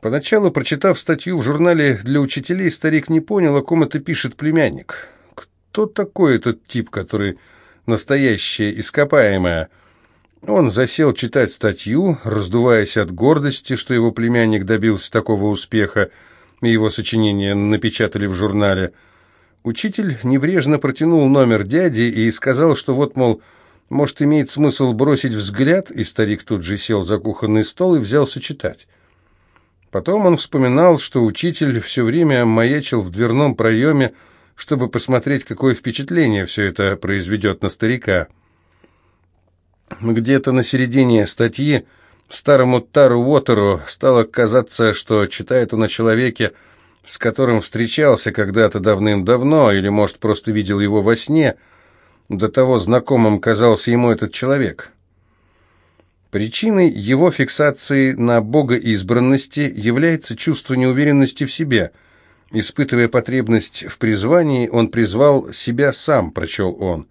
Поначалу, прочитав статью в журнале для учителей, старик не понял, о ком это пишет племянник. Кто такой этот тип, который настоящее ископаемое? Он засел читать статью, раздуваясь от гордости, что его племянник добился такого успеха, и его сочинения напечатали в журнале. Учитель небрежно протянул номер дяди и сказал, что вот, мол, может, имеет смысл бросить взгляд, и старик тут же сел за кухонный стол и взялся читать. Потом он вспоминал, что учитель все время маячил в дверном проеме, чтобы посмотреть, какое впечатление все это произведет на старика. Где-то на середине статьи старому Тару Уотеру стало казаться, что читает он о человеке, с которым встречался когда-то давным-давно, или, может, просто видел его во сне, до того знакомым казался ему этот человек. Причиной его фиксации на богоизбранности является чувство неуверенности в себе. Испытывая потребность в призвании, он призвал себя сам, прочел он.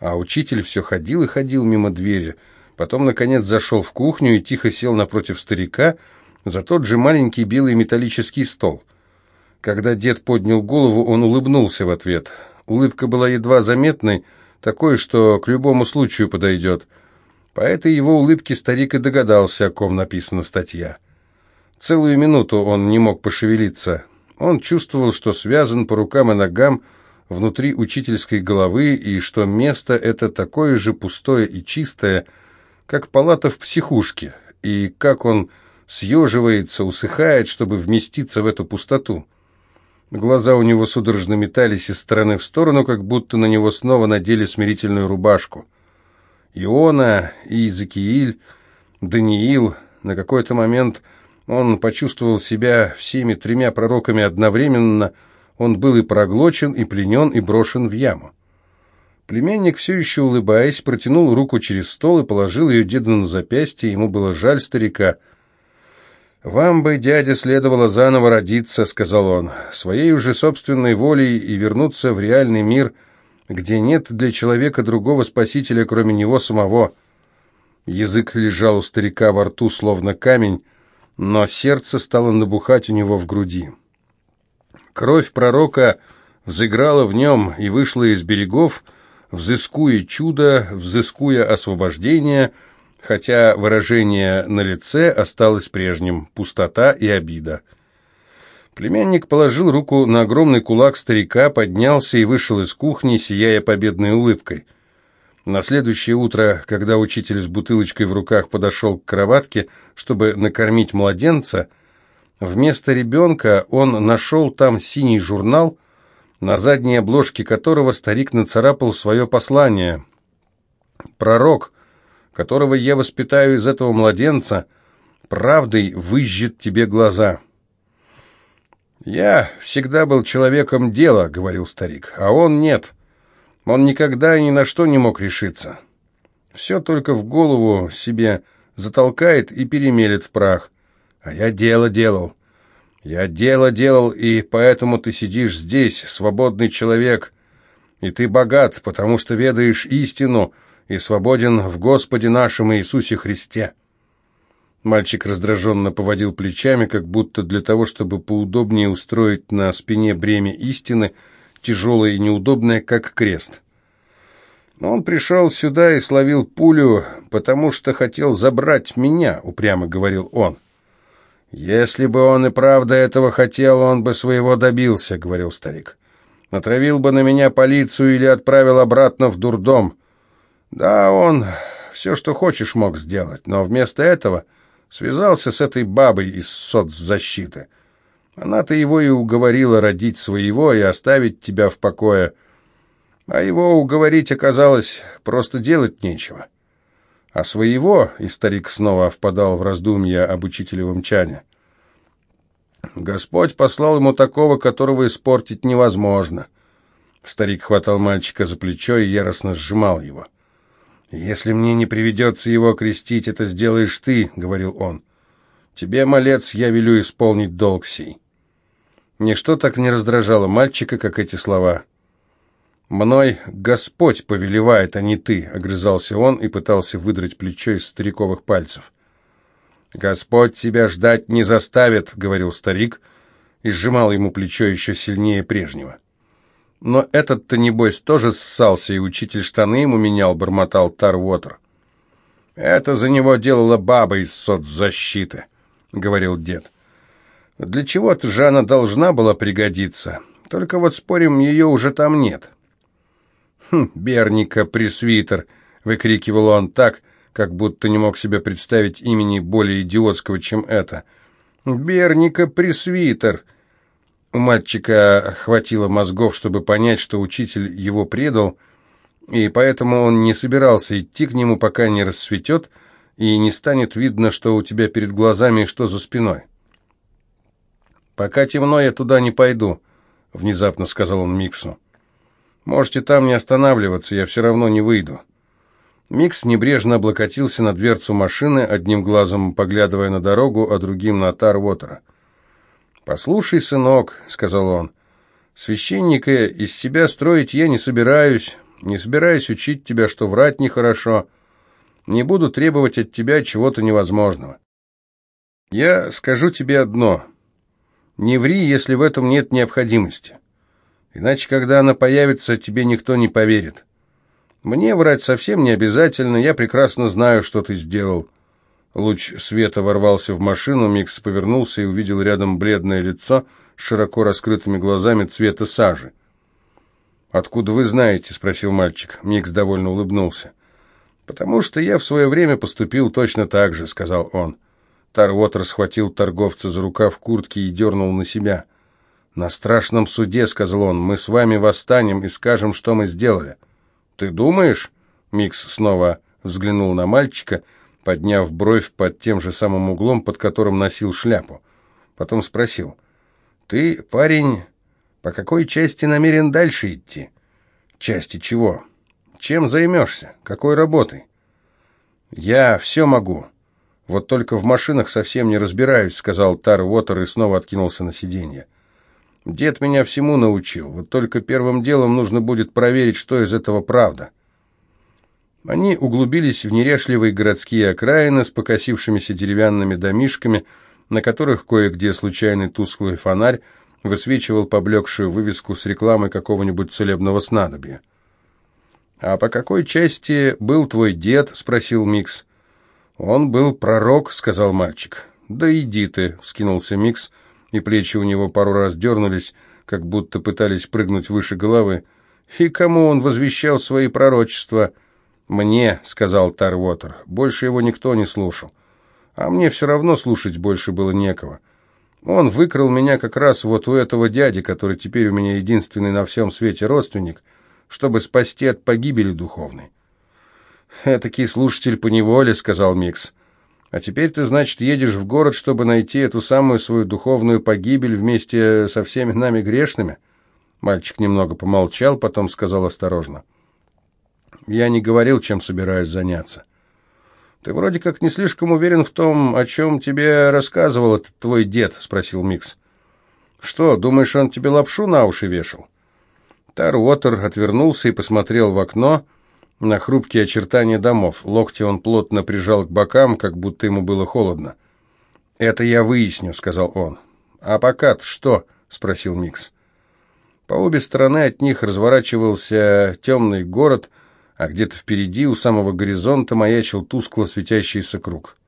А учитель все ходил и ходил мимо двери, потом, наконец, зашел в кухню и тихо сел напротив старика за тот же маленький белый металлический стол. Когда дед поднял голову, он улыбнулся в ответ. Улыбка была едва заметной, такой, что к любому случаю подойдет. По этой его улыбке старик и догадался, о ком написана статья. Целую минуту он не мог пошевелиться. Он чувствовал, что связан по рукам и ногам внутри учительской головы, и что место это такое же пустое и чистое, как палата в психушке, и как он съеживается, усыхает, чтобы вместиться в эту пустоту. Глаза у него судорожно метались из стороны в сторону, как будто на него снова надели смирительную рубашку. Иона, Иезекииль, Даниил. На какой-то момент он почувствовал себя всеми тремя пророками одновременно. Он был и проглочен, и пленен, и брошен в яму. Племянник, все еще улыбаясь, протянул руку через стол и положил ее деду на запястье. Ему было жаль старика — «Вам бы, дядя, следовало заново родиться», — сказал он, — «своей уже собственной волей и вернуться в реальный мир, где нет для человека другого спасителя, кроме него самого». Язык лежал у старика во рту, словно камень, но сердце стало набухать у него в груди. Кровь пророка взыграла в нем и вышла из берегов, взыскуя чудо, взыскуя освобождение — хотя выражение на лице осталось прежним – пустота и обида. Племянник положил руку на огромный кулак старика, поднялся и вышел из кухни, сияя победной улыбкой. На следующее утро, когда учитель с бутылочкой в руках подошел к кроватке, чтобы накормить младенца, вместо ребенка он нашел там синий журнал, на задней обложке которого старик нацарапал свое послание. «Пророк», которого я воспитаю из этого младенца, правдой выжжет тебе глаза». «Я всегда был человеком дела», — говорил старик, — «а он нет. Он никогда ни на что не мог решиться. Все только в голову себе затолкает и перемелет в прах. А я дело делал. Я дело делал, и поэтому ты сидишь здесь, свободный человек, и ты богат, потому что ведаешь истину, — и свободен в Господе нашем Иисусе Христе». Мальчик раздраженно поводил плечами, как будто для того, чтобы поудобнее устроить на спине бремя истины, тяжелое и неудобное, как крест. «Он пришел сюда и словил пулю, потому что хотел забрать меня», — упрямо говорил он. «Если бы он и правда этого хотел, он бы своего добился», — говорил старик. «Натравил бы на меня полицию или отправил обратно в дурдом. Да, он все, что хочешь, мог сделать, но вместо этого связался с этой бабой из соцзащиты. Она-то его и уговорила родить своего и оставить тебя в покое. А его уговорить оказалось просто делать нечего. А своего, и старик снова впадал в раздумья об учителевом чане, Господь послал ему такого, которого испортить невозможно. Старик хватал мальчика за плечо и яростно сжимал его. — «Если мне не приведется его крестить, это сделаешь ты», — говорил он. «Тебе, малец, я велю исполнить долг сей». Ничто так не раздражало мальчика, как эти слова. «Мной Господь повелевает, а не ты», — огрызался он и пытался выдрать плечо из стариковых пальцев. «Господь тебя ждать не заставит», — говорил старик, и сжимал ему плечо еще сильнее прежнего. «Но этот-то, небось, тоже ссался, и учитель штаны ему менял», — бормотал Тарвотер. «Это за него делала баба из соцзащиты», — говорил дед. «Для чего-то же она должна была пригодиться. Только вот спорим, ее уже там нет». «Хм, Берника, пресвитер!» — выкрикивал он так, как будто не мог себе представить имени более идиотского, чем это. «Берника, пресвитер!» У мальчика хватило мозгов, чтобы понять, что учитель его предал, и поэтому он не собирался идти к нему, пока не рассветет, и не станет видно, что у тебя перед глазами и что за спиной. «Пока темно, я туда не пойду», — внезапно сказал он Миксу. Можете там не останавливаться, я все равно не выйду». Микс небрежно облокотился на дверцу машины, одним глазом поглядывая на дорогу, а другим на Тарвотера. «Послушай, сынок», — сказал он, — «священника из себя строить я не собираюсь, не собираюсь учить тебя, что врать нехорошо, не буду требовать от тебя чего-то невозможного. Я скажу тебе одно — не ври, если в этом нет необходимости. Иначе, когда она появится, тебе никто не поверит. Мне врать совсем не обязательно, я прекрасно знаю, что ты сделал». Луч света ворвался в машину, Микс повернулся и увидел рядом бледное лицо с широко раскрытыми глазами цвета сажи. «Откуда вы знаете?» — спросил мальчик. Микс довольно улыбнулся. «Потому что я в свое время поступил точно так же», — сказал он. Тарвотер схватил торговца за рукав куртки и дернул на себя. «На страшном суде», — сказал он, — «мы с вами восстанем и скажем, что мы сделали». «Ты думаешь?» — Микс снова взглянул на мальчика, подняв бровь под тем же самым углом, под которым носил шляпу. Потом спросил, «Ты, парень, по какой части намерен дальше идти?» «Части чего? Чем займешься? Какой работой?» «Я все могу. Вот только в машинах совсем не разбираюсь», — сказал Тар Уотер и снова откинулся на сиденье. Дед меня всему научил, вот только первым делом нужно будет проверить, что из этого правда. Они углубились в неряшливые городские окраины с покосившимися деревянными домишками, на которых кое-где случайный тусклый фонарь высвечивал поблекшую вывеску с рекламой какого-нибудь целебного снадобья. «А по какой части был твой дед?» — спросил Микс. «Он был пророк», — сказал мальчик. «Да иди ты», — вскинулся Микс, — и плечи у него пару раз дернулись, как будто пытались прыгнуть выше головы. «И кому он возвещал свои пророчества?» «Мне», — сказал Тарвотер, — «больше его никто не слушал. А мне все равно слушать больше было некого. Он выкрал меня как раз вот у этого дяди, который теперь у меня единственный на всем свете родственник, чтобы спасти от погибели духовной». «Этакий слушатель поневоле», — сказал Микс. А теперь ты, значит, едешь в город, чтобы найти эту самую свою духовную погибель вместе со всеми нами грешными?» Мальчик немного помолчал, потом сказал осторожно. «Я не говорил, чем собираюсь заняться. Ты вроде как не слишком уверен в том, о чем тебе рассказывал этот твой дед?» — спросил Микс. «Что, думаешь, он тебе лапшу на уши вешал?» Тар Уотер отвернулся и посмотрел в окно, — на хрупкие очертания домов. Локти он плотно прижал к бокам, как будто ему было холодно. «Это я выясню», — сказал он. «А пока что?» — спросил Микс. По обе стороны от них разворачивался темный город, а где-то впереди, у самого горизонта, маячил тускло светящийся круг.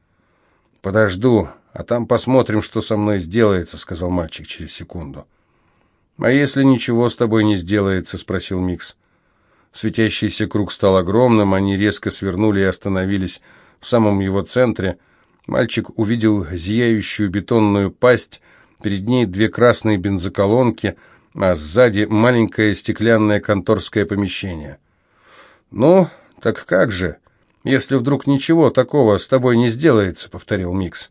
«Подожду, а там посмотрим, что со мной сделается», — сказал мальчик через секунду. «А если ничего с тобой не сделается?» — спросил Микс. Светящийся круг стал огромным, они резко свернули и остановились в самом его центре. Мальчик увидел зияющую бетонную пасть, перед ней две красные бензоколонки, а сзади маленькое стеклянное конторское помещение. «Ну, так как же, если вдруг ничего такого с тобой не сделается?» — повторил Микс.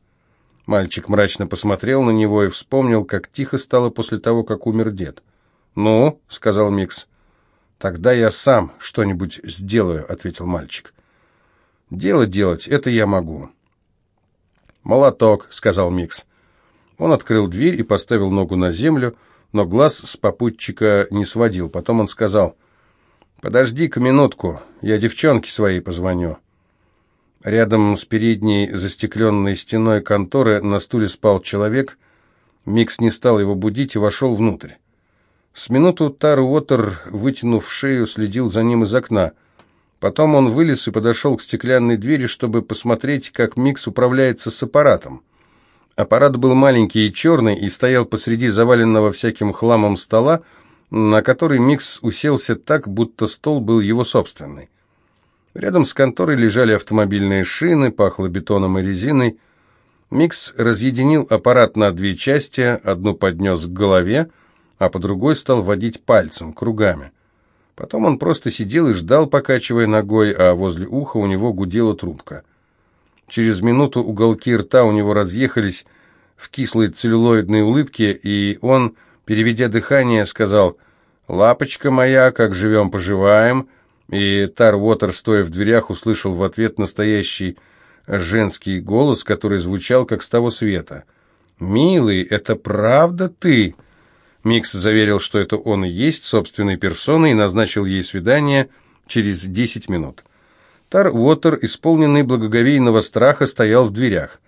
Мальчик мрачно посмотрел на него и вспомнил, как тихо стало после того, как умер дед. «Ну», — сказал Микс, «Тогда я сам что-нибудь сделаю», — ответил мальчик. «Дело делать, это я могу». «Молоток», — сказал Микс. Он открыл дверь и поставил ногу на землю, но глаз с попутчика не сводил. Потом он сказал, «Подожди-ка минутку, я девчонке своей позвоню». Рядом с передней застекленной стеной конторы на стуле спал человек. Микс не стал его будить и вошел внутрь. С минуту Тарвотер, вытянув шею, следил за ним из окна. Потом он вылез и подошел к стеклянной двери, чтобы посмотреть, как Микс управляется с аппаратом. Аппарат был маленький и черный и стоял посреди заваленного всяким хламом стола, на который Микс уселся так, будто стол был его собственный. Рядом с конторой лежали автомобильные шины, пахло бетоном и резиной. Микс разъединил аппарат на две части, одну поднес к голове, а по другой стал водить пальцем, кругами. Потом он просто сидел и ждал, покачивая ногой, а возле уха у него гудела трубка. Через минуту уголки рта у него разъехались в кислой целлюлоидной улыбке, и он, переведя дыхание, сказал «Лапочка моя, как живем-поживаем», и Тар Уотер, стоя в дверях, услышал в ответ настоящий женский голос, который звучал как с того света. «Милый, это правда ты?» Микс заверил, что это он и есть собственной персоной, и назначил ей свидание через десять минут. Тар Уотер, исполненный благоговейного страха, стоял в дверях.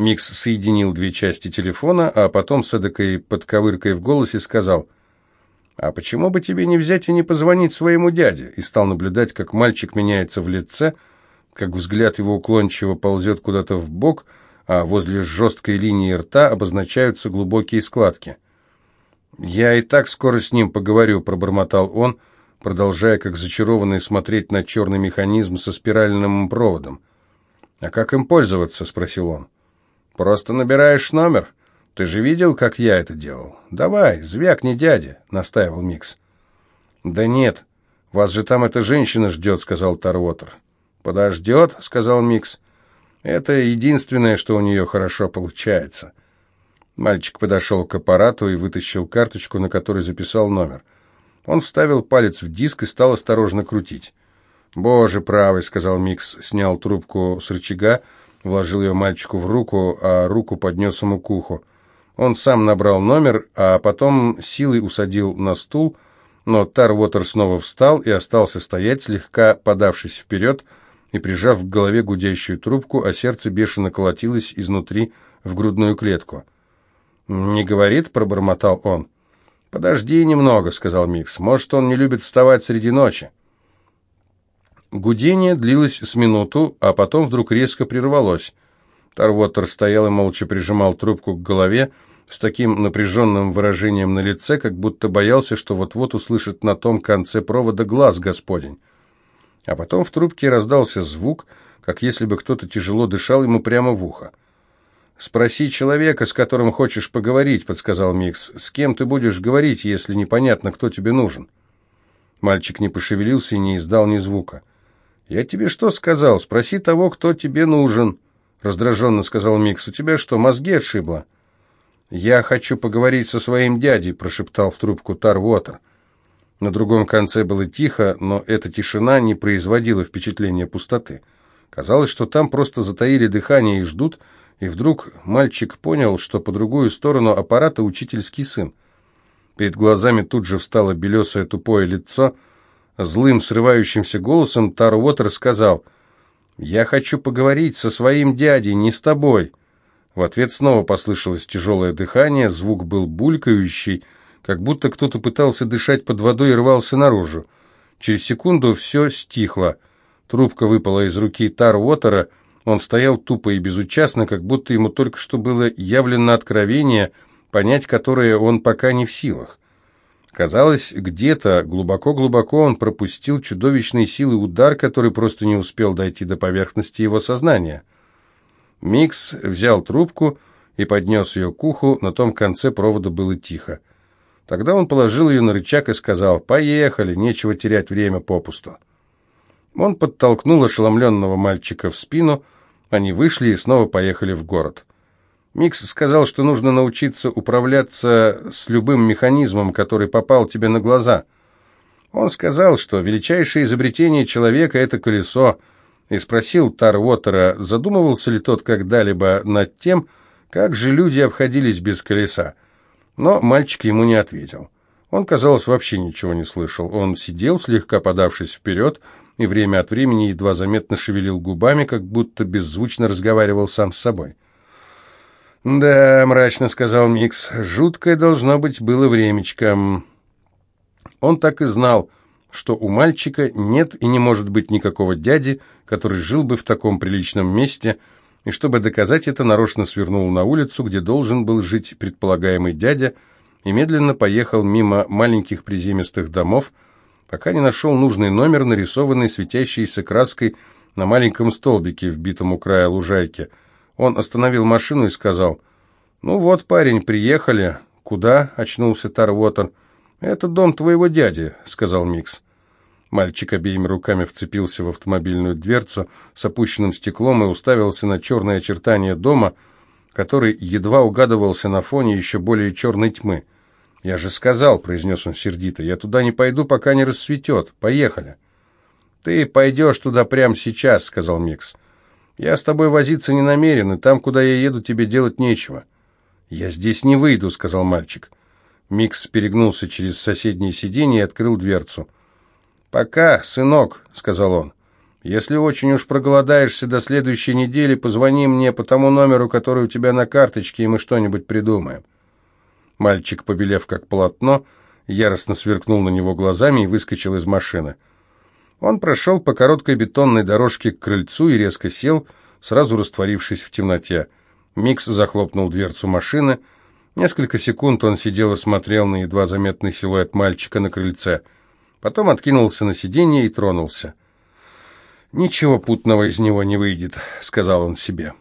Микс соединил две части телефона, а потом с эдакой подковыркой в голосе сказал «А почему бы тебе не взять и не позвонить своему дяде?» и стал наблюдать, как мальчик меняется в лице, как взгляд его уклончиво ползет куда-то в бок, а возле жесткой линии рта обозначаются глубокие складки. «Я и так скоро с ним поговорю», — пробормотал он, — продолжая как зачарованный смотреть на черный механизм со спиральным проводом. «А как им пользоваться?» — спросил он. «Просто набираешь номер. Ты же видел, как я это делал? Давай, звякни дяде», — настаивал Микс. «Да нет, вас же там эта женщина ждет», — сказал Тарвотер. «Подождет», — сказал Микс. «Это единственное, что у нее хорошо получается». Мальчик подошел к аппарату и вытащил карточку, на которой записал номер — он вставил палец в диск и стал осторожно крутить. «Боже правый», — сказал Микс, снял трубку с рычага, вложил ее мальчику в руку, а руку поднес ему к уху. Он сам набрал номер, а потом силой усадил на стул, но Тарвотер снова встал и остался стоять, слегка подавшись вперед и прижав к голове гудящую трубку, а сердце бешено колотилось изнутри в грудную клетку. «Не говорит?» — пробормотал он. «Подожди немного», — сказал Микс. «Может, он не любит вставать среди ночи». Гудение длилось с минуту, а потом вдруг резко прервалось. Тарвотер стоял и молча прижимал трубку к голове с таким напряженным выражением на лице, как будто боялся, что вот-вот услышит на том конце провода глаз Господень. А потом в трубке раздался звук, как если бы кто-то тяжело дышал ему прямо в ухо. «Спроси человека, с которым хочешь поговорить», — подсказал Микс. «С кем ты будешь говорить, если непонятно, кто тебе нужен?» Мальчик не пошевелился и не издал ни звука. «Я тебе что сказал? Спроси того, кто тебе нужен», — раздраженно сказал Микс. «У тебя что, мозги отшибло?» «Я хочу поговорить со своим дядей», — прошептал в трубку Тарвотер. На другом конце было тихо, но эта тишина не производила впечатления пустоты. Казалось, что там просто затаили дыхание и ждут, — и вдруг мальчик понял, что по другую сторону аппарата учительский сын. Перед глазами тут же встало белесое тупое лицо. Злым, срывающимся голосом Тар Уотер сказал, «Я хочу поговорить со своим дядей, не с тобой». В ответ снова послышалось тяжелое дыхание, звук был булькающий, как будто кто-то пытался дышать под водой и рвался наружу. Через секунду все стихло. Трубка выпала из руки Тар Уотера, он стоял тупо и безучастно, как будто ему только что было явлено откровение, понять которое он пока не в силах. Казалось, где-то глубоко-глубоко он пропустил чудовищной силы удар, который просто не успел дойти до поверхности его сознания. Микс взял трубку и поднес ее к уху, на том конце провода было тихо. Тогда он положил ее на рычаг и сказал «Поехали, нечего терять время попусту». Он подтолкнул ошеломленного мальчика в спину, они вышли и снова поехали в город. Микс сказал, что нужно научиться управляться с любым механизмом, который попал тебе на глаза. Он сказал, что величайшее изобретение человека — это колесо, и спросил Тар Уотера, задумывался ли тот когда-либо над тем, как же люди обходились без колеса. Но мальчик ему не ответил. Он, казалось, вообще ничего не слышал. Он сидел, слегка подавшись вперед, и время от времени едва заметно шевелил губами, как будто беззвучно разговаривал сам с собой. «Да», — мрачно сказал Микс, — «жуткое должно быть было времечко». Он так и знал, что у мальчика нет и не может быть никакого дяди, который жил бы в таком приличном месте, и чтобы доказать это, нарочно свернул на улицу, где должен был жить предполагаемый дядя, и медленно поехал мимо маленьких приземистых домов, пока не нашел нужный номер, нарисованный светящейся краской на маленьком столбике, вбитом у края лужайки. Он остановил машину и сказал, «Ну вот, парень, приехали». «Куда?» — очнулся Тарвотер. «Это дом твоего дяди», — сказал Микс. Мальчик обеими руками вцепился в автомобильную дверцу с опущенным стеклом и уставился на черные очертания дома, который едва угадывался на фоне еще более черной тьмы. «Я же сказал», — произнес он сердито, — «я туда не пойду, пока не рассветет. Поехали». «Ты пойдешь туда прямо сейчас», — сказал Микс. «Я с тобой возиться не намерен, и там, куда я еду, тебе делать нечего». «Я здесь не выйду», — сказал мальчик. Микс перегнулся через соседнее сиденье и открыл дверцу. «Пока, сынок», — сказал он. «Если очень уж проголодаешься до следующей недели, позвони мне по тому номеру, который у тебя на карточке, и мы что-нибудь придумаем». Мальчик, побелев как полотно, яростно сверкнул на него глазами и выскочил из машины. Он прошел по короткой бетонной дорожке к крыльцу и резко сел, сразу растворившись в темноте. Микс захлопнул дверцу машины. Несколько секунд он сидел и смотрел на едва заметный силуэт мальчика на крыльце — Потом откинулся на сиденье и тронулся. «Ничего путного из него не выйдет», — сказал он себе.